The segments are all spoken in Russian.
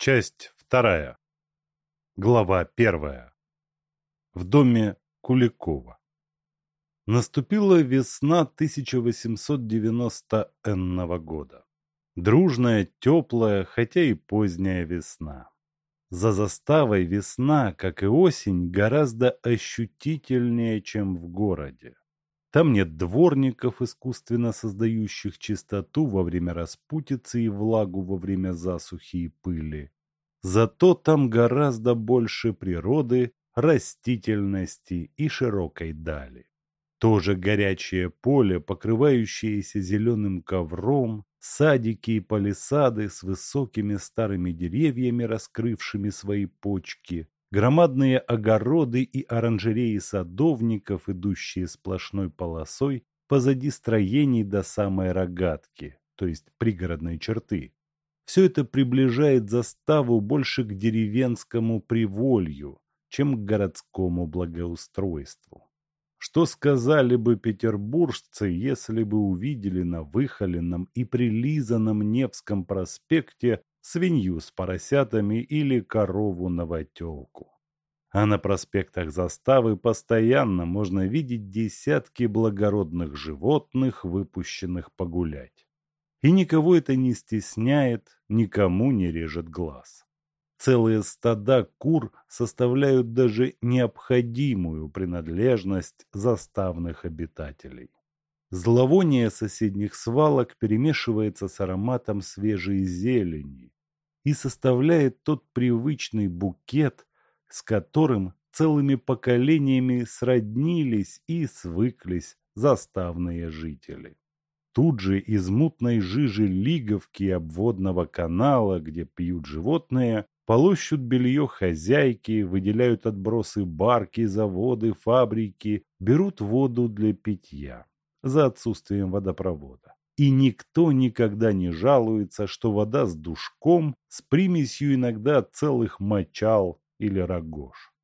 Часть вторая. Глава первая. В доме Куликова. Наступила весна 1890 энного года. Дружная, теплая, хотя и поздняя весна. За заставой весна, как и осень, гораздо ощутительнее, чем в городе. Там нет дворников, искусственно создающих чистоту во время распутицы и влагу во время засухи и пыли. Зато там гораздо больше природы, растительности и широкой дали. Тоже горячее поле, покрывающееся зеленым ковром, садики и палисады с высокими старыми деревьями, раскрывшими свои почки, Громадные огороды и оранжереи садовников, идущие сплошной полосой позади строений до самой рогатки, то есть пригородной черты. Все это приближает заставу больше к деревенскому приволью, чем к городскому благоустройству. Что сказали бы петербуржцы, если бы увидели на выхоленном и прилизанном Невском проспекте свинью с поросятами или корову-новотелку. А на проспектах заставы постоянно можно видеть десятки благородных животных, выпущенных погулять. И никого это не стесняет, никому не режет глаз. Целые стада кур составляют даже необходимую принадлежность заставных обитателей. Зловоние соседних свалок перемешивается с ароматом свежей зелени и составляет тот привычный букет, с которым целыми поколениями сроднились и свыклись заставные жители. Тут же из мутной жижи лиговки обводного канала, где пьют животные, полощут белье хозяйки, выделяют отбросы барки, заводы, фабрики, берут воду для питья за отсутствием водопровода. И никто никогда не жалуется, что вода с душком, с примесью иногда целых мочал или рогож.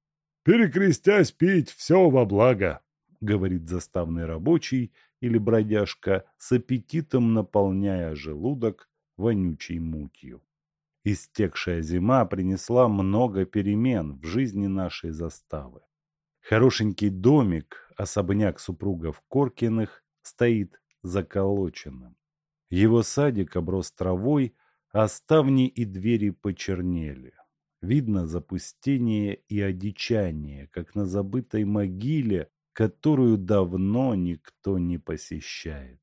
«Перекрестясь пить все во благо», — говорит заставный рабочий или бродяжка, с аппетитом наполняя желудок вонючей мутью. Истекшая зима принесла много перемен в жизни нашей заставы. Хорошенький домик, особняк супругов Коркиных, стоит заколоченным. Его садик оброс травой, а ставни и двери почернели. Видно запустение и одичание, как на забытой могиле, которую давно никто не посещает.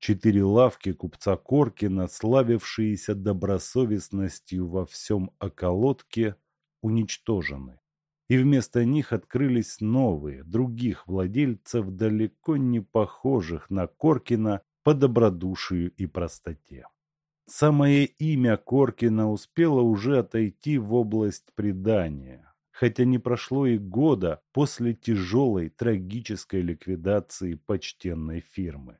Четыре лавки купца Коркина, славившиеся добросовестностью во всем околотке, уничтожены и вместо них открылись новые, других владельцев, далеко не похожих на Коркина по добродушию и простоте. Самое имя Коркина успело уже отойти в область предания, хотя не прошло и года после тяжелой трагической ликвидации почтенной фирмы.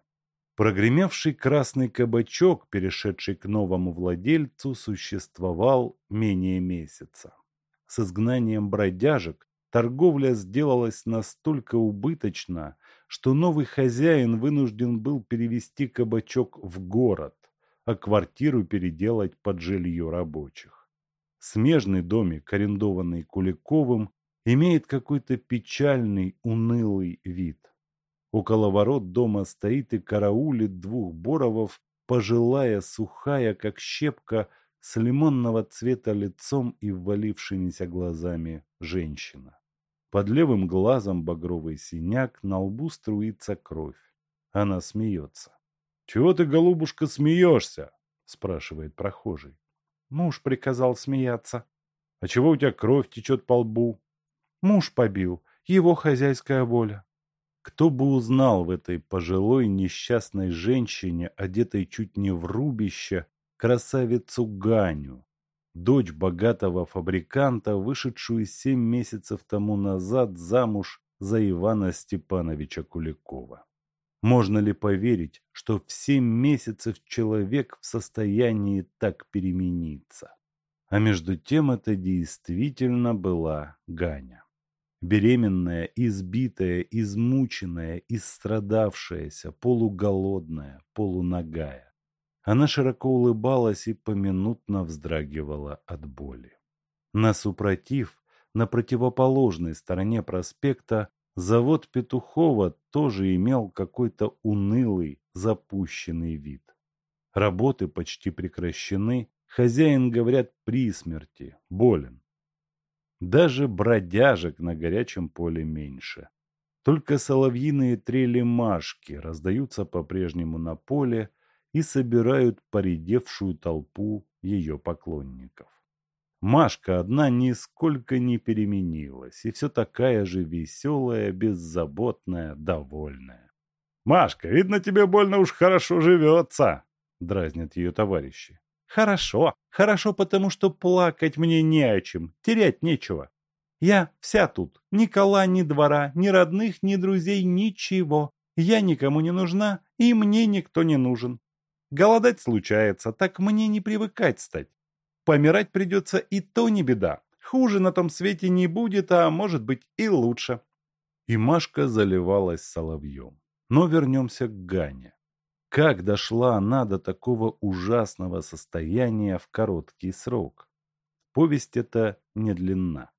Прогремевший красный кабачок, перешедший к новому владельцу, существовал менее месяца с изгнанием бродяжек торговля сделалась настолько убыточна, что новый хозяин вынужден был перевести кабачок в город, а квартиру переделать под жилье рабочих. Смежный домик, арендованный Куликовым, имеет какой-то печальный, унылый вид. Около ворот дома стоит и караулит двух боровов, пожилая, сухая, как щепка, с лимонного цвета лицом и ввалившимися глазами женщина. Под левым глазом багровый синяк, на лбу струится кровь. Она смеется. «Чего ты, голубушка, смеешься?» – спрашивает прохожий. Муж приказал смеяться. «А чего у тебя кровь течет по лбу?» Муж побил. Его хозяйская воля. Кто бы узнал в этой пожилой несчастной женщине, одетой чуть не в рубище, красавицу Ганю, дочь богатого фабриканта, вышедшую семь месяцев тому назад замуж за Ивана Степановича Куликова. Можно ли поверить, что в семь месяцев человек в состоянии так перемениться? А между тем это действительно была Ганя. Беременная, избитая, измученная, истрадавшаяся, полуголодная, полуногая. Она широко улыбалась и поминутно вздрагивала от боли. На супротив, на противоположной стороне проспекта, завод Петухова тоже имел какой-то унылый, запущенный вид. Работы почти прекращены, хозяин, говорят, при смерти, болен. Даже бродяжек на горячем поле меньше. Только соловьиные трели Машки раздаются по-прежнему на поле и собирают поредевшую толпу ее поклонников. Машка одна нисколько не переменилась, и все такая же веселая, беззаботная, довольная. «Машка, видно, тебе больно уж хорошо живется!» — дразнят ее товарищи. «Хорошо, хорошо, потому что плакать мне не о чем, терять нечего. Я вся тут, ни кола, ни двора, ни родных, ни друзей, ничего. Я никому не нужна, и мне никто не нужен. Голодать случается, так мне не привыкать стать. Помирать придется и то не беда. Хуже на том свете не будет, а может быть и лучше. И Машка заливалась соловьем. Но вернемся к Гане. Как дошла она до такого ужасного состояния в короткий срок? Повесть эта не длинна.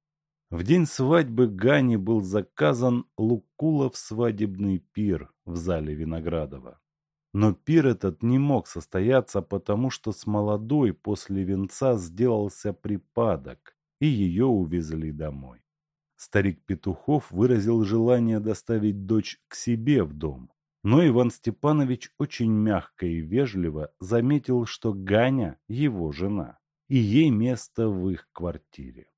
В день свадьбы Гане был заказан Лукулов свадебный пир в зале Виноградова. Но пир этот не мог состояться, потому что с молодой после венца сделался припадок, и ее увезли домой. Старик Петухов выразил желание доставить дочь к себе в дом, но Иван Степанович очень мягко и вежливо заметил, что Ганя – его жена, и ей место в их квартире.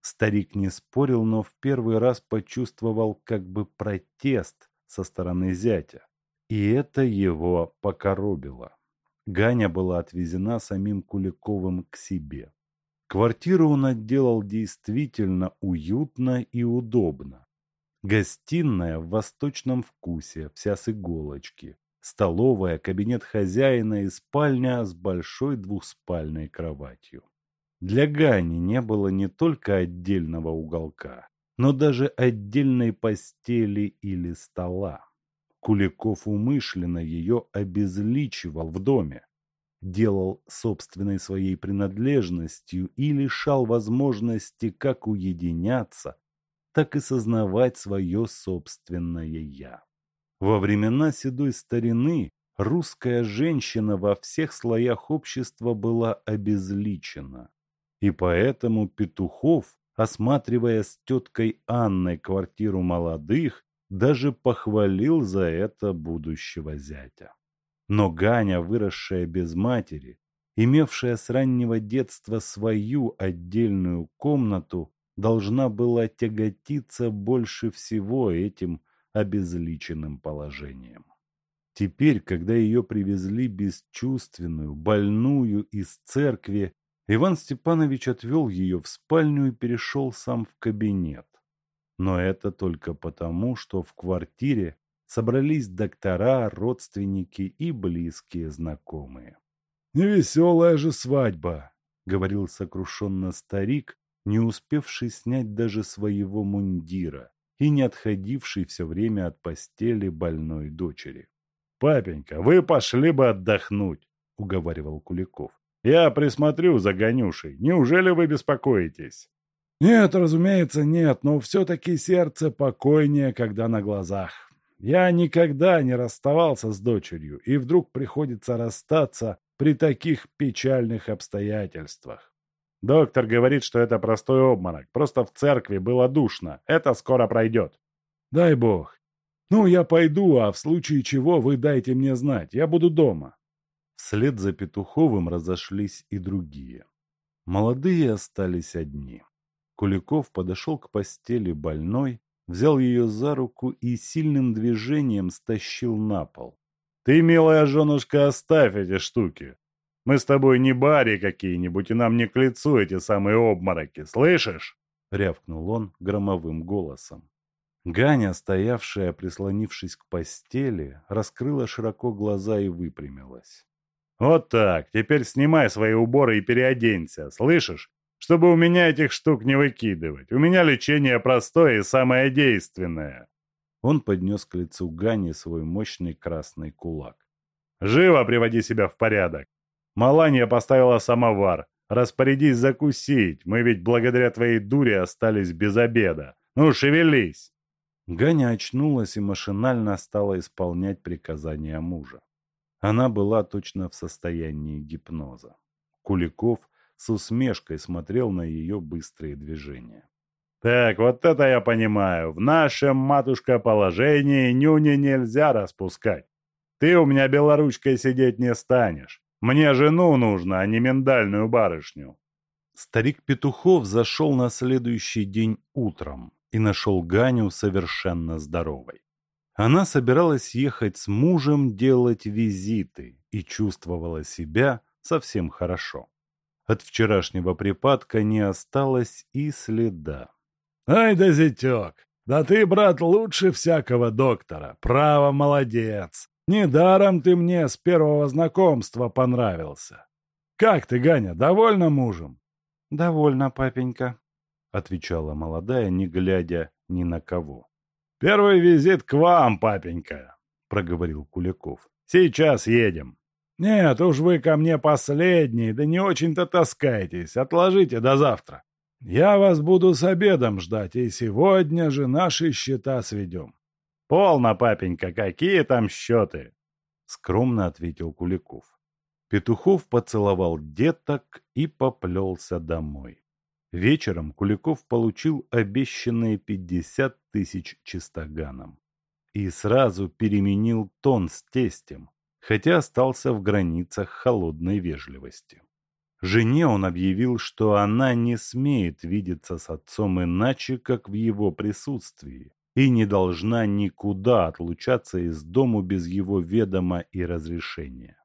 Старик не спорил, но в первый раз почувствовал как бы протест со стороны зятя. И это его покоробило. Ганя была отвезена самим Куликовым к себе. Квартиру он отделал действительно уютно и удобно. Гостиная в восточном вкусе, вся с иголочки. Столовая, кабинет хозяина и спальня с большой двухспальной кроватью. Для Гани не было не только отдельного уголка, но даже отдельной постели или стола. Куликов умышленно ее обезличивал в доме, делал собственной своей принадлежностью и лишал возможности как уединяться, так и сознавать свое собственное «я». Во времена седой старины русская женщина во всех слоях общества была обезличена. И поэтому Петухов, осматривая с теткой Анной квартиру молодых, даже похвалил за это будущего зятя. Но Ганя, выросшая без матери, имевшая с раннего детства свою отдельную комнату, должна была тяготиться больше всего этим обезличенным положением. Теперь, когда ее привезли бесчувственную, больную из церкви, Иван Степанович отвел ее в спальню и перешел сам в кабинет. Но это только потому, что в квартире собрались доктора, родственники и близкие знакомые. «Невеселая же свадьба!» — говорил сокрушенно старик, не успевший снять даже своего мундира и не отходивший все время от постели больной дочери. «Папенька, вы пошли бы отдохнуть!» — уговаривал Куликов. «Я присмотрю за Ганюшей. Неужели вы беспокоитесь?» Нет, разумеется, нет, но все-таки сердце покойнее, когда на глазах. Я никогда не расставался с дочерью, и вдруг приходится расстаться при таких печальных обстоятельствах. Доктор говорит, что это простой обморок, просто в церкви было душно, это скоро пройдет. Дай бог. Ну, я пойду, а в случае чего вы дайте мне знать, я буду дома. Вслед за Петуховым разошлись и другие. Молодые остались одни. Куликов подошел к постели больной, взял ее за руку и сильным движением стащил на пол. «Ты, милая женушка, оставь эти штуки. Мы с тобой не бари какие-нибудь, и нам не к лицу эти самые обмороки, слышишь?» — рявкнул он громовым голосом. Ганя, стоявшая, прислонившись к постели, раскрыла широко глаза и выпрямилась. «Вот так, теперь снимай свои уборы и переоденься, слышишь? Чтобы у меня этих штук не выкидывать. У меня лечение простое и самое действенное». Он поднес к лицу Гани свой мощный красный кулак. «Живо приводи себя в порядок. Маланья поставила самовар. Распорядись закусить, мы ведь благодаря твоей дуре остались без обеда. Ну, шевелись!» Ганя очнулась и машинально стала исполнять приказания мужа. Она была точно в состоянии гипноза. Куликов с усмешкой смотрел на ее быстрые движения. «Так, вот это я понимаю. В нашем, матушка, положении нюни нельзя распускать. Ты у меня белоручкой сидеть не станешь. Мне жену нужно, а не миндальную барышню». Старик Петухов зашел на следующий день утром и нашел Ганю совершенно здоровой. Она собиралась ехать с мужем делать визиты и чувствовала себя совсем хорошо. От вчерашнего припадка не осталось и следа. «Ай да зятек! Да ты, брат, лучше всякого доктора! Право, молодец! Недаром ты мне с первого знакомства понравился. Как ты, Ганя, довольна мужем? Довольна, папенька, отвечала молодая, не глядя ни на кого. Первый визит к вам, папенька, проговорил Куликов. Сейчас едем. Нет, уж вы ко мне последний, да не очень-то таскайтесь. Отложите до завтра. Я вас буду с обедом ждать, и сегодня же наши счета сведем. «Полно, папенька, какие там счеты?» — скромно ответил Куликов. Петухов поцеловал деток и поплелся домой. Вечером Куликов получил обещанные пятьдесят тысяч чистоганом. И сразу переменил тон с тестем, хотя остался в границах холодной вежливости. Жене он объявил, что она не смеет видеться с отцом иначе, как в его присутствии, и не должна никуда отлучаться из дому без его ведома и разрешения.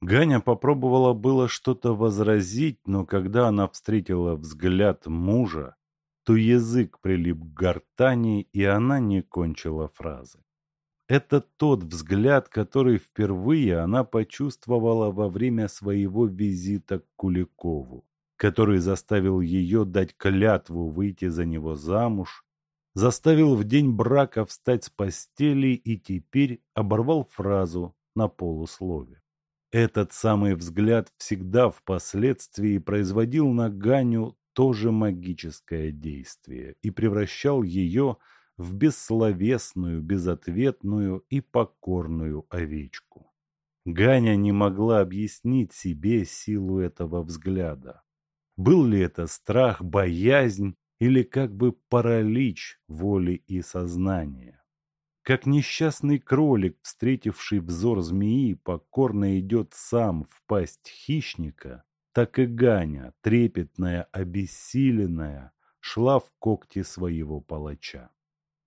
Ганя попробовала было что-то возразить, но когда она встретила взгляд мужа, то язык прилип к гортани, и она не кончила фразы. Это тот взгляд, который впервые она почувствовала во время своего визита к Куликову, который заставил ее дать клятву выйти за него замуж, заставил в день брака встать с постели и теперь оборвал фразу на полуслове. Этот самый взгляд всегда впоследствии производил на Ганю тоже магическое действие и превращал ее в бессловесную, безответную и покорную овечку. Ганя не могла объяснить себе силу этого взгляда. Был ли это страх, боязнь или как бы паралич воли и сознания. Как несчастный кролик, встретивший взор змеи, покорно идет сам в пасть хищника, так и Ганя, трепетная, обессиленная, шла в когти своего палача.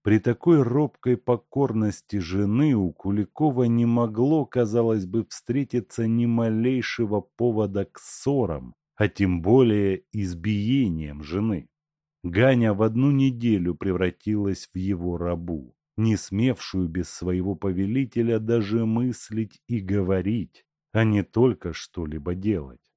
При такой робкой покорности жены у Куликова не могло, казалось бы, встретиться ни малейшего повода к ссорам, а тем более избиением жены. Ганя в одну неделю превратилась в его рабу, не смевшую без своего повелителя даже мыслить и говорить, а не только что-либо делать.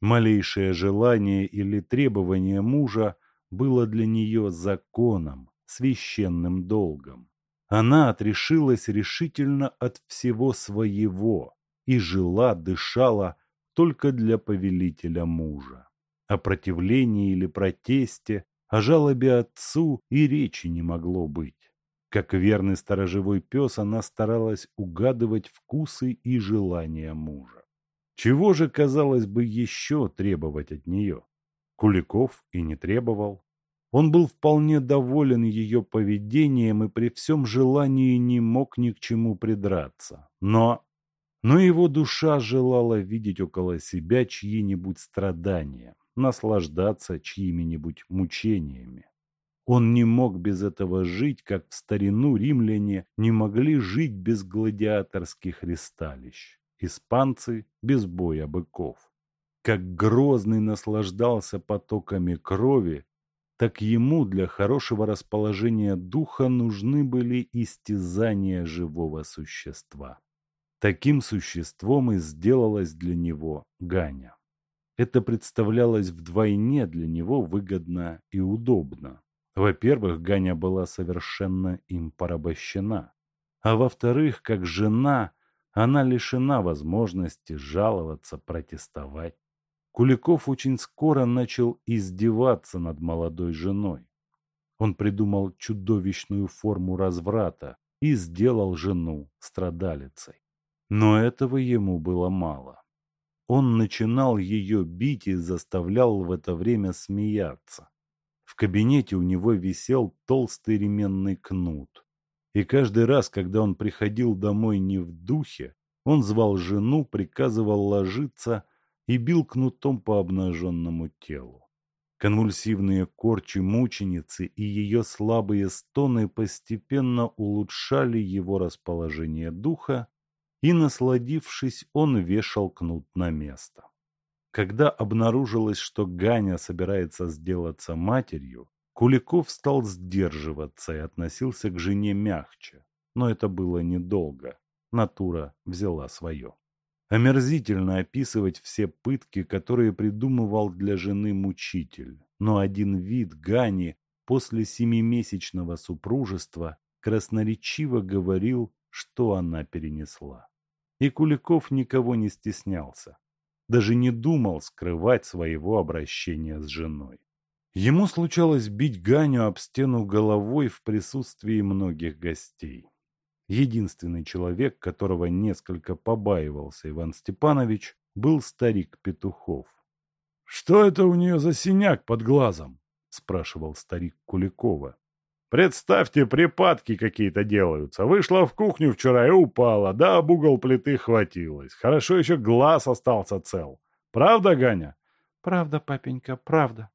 Малейшее желание или требование мужа было для нее законом, священным долгом. Она отрешилась решительно от всего своего и жила, дышала только для повелителя мужа. О противлении или протесте о жалобе отцу и речи не могло быть. Как верный сторожевой пес, она старалась угадывать вкусы и желания мужа. Чего же, казалось бы, еще требовать от нее? Куликов и не требовал. Он был вполне доволен ее поведением и при всем желании не мог ни к чему придраться. Но... Но его душа желала видеть около себя чьи-нибудь страдания, наслаждаться чьими-нибудь мучениями. Он не мог без этого жить, как в старину римляне не могли жить без гладиаторских ристалищ, испанцы без боя быков. Как Грозный наслаждался потоками крови, так ему для хорошего расположения духа нужны были истязания живого существа. Таким существом и сделалась для него Ганя. Это представлялось вдвойне для него выгодно и удобно. Во-первых, Ганя была совершенно им порабощена. А во-вторых, как жена, Она лишена возможности жаловаться, протестовать. Куликов очень скоро начал издеваться над молодой женой. Он придумал чудовищную форму разврата и сделал жену страдалицей. Но этого ему было мало. Он начинал ее бить и заставлял в это время смеяться. В кабинете у него висел толстый ременный кнут. И каждый раз, когда он приходил домой не в духе, он звал жену, приказывал ложиться и бил кнутом по обнаженному телу. Конвульсивные корчи мученицы и ее слабые стоны постепенно улучшали его расположение духа, и, насладившись, он вешал кнут на место. Когда обнаружилось, что Ганя собирается сделаться матерью, Куликов стал сдерживаться и относился к жене мягче, но это было недолго. Натура взяла свое. Омерзительно описывать все пытки, которые придумывал для жены мучитель, но один вид Гани после семимесячного супружества красноречиво говорил, что она перенесла. И Куликов никого не стеснялся, даже не думал скрывать своего обращения с женой. Ему случалось бить Ганю об стену головой в присутствии многих гостей единственный человек, которого несколько побаивался Иван Степанович, был старик Петухов. «Что это у нее за синяк под глазом?» – спрашивал старик Куликова. «Представьте, припадки какие-то делаются. Вышла в кухню вчера и упала, да об угол плиты хватилась. Хорошо еще глаз остался цел. Правда, Ганя?» «Правда, папенька, правда»,